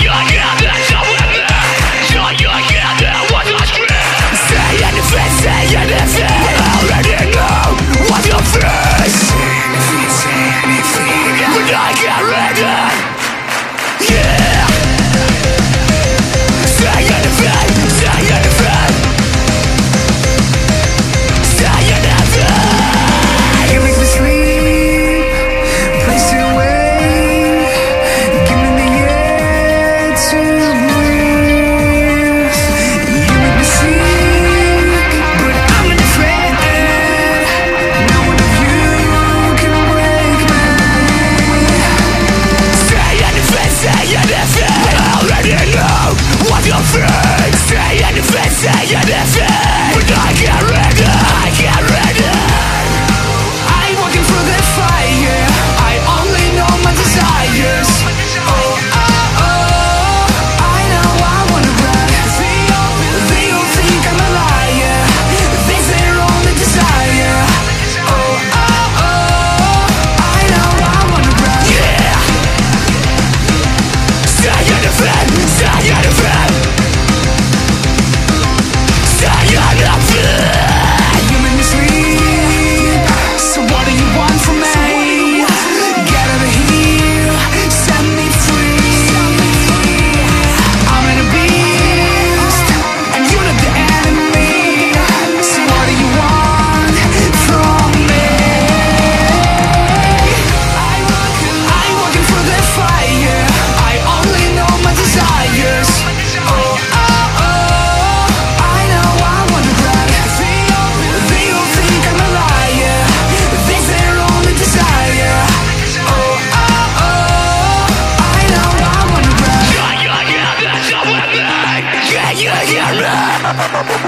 yeah, yeah, yeah. Ha ha ha!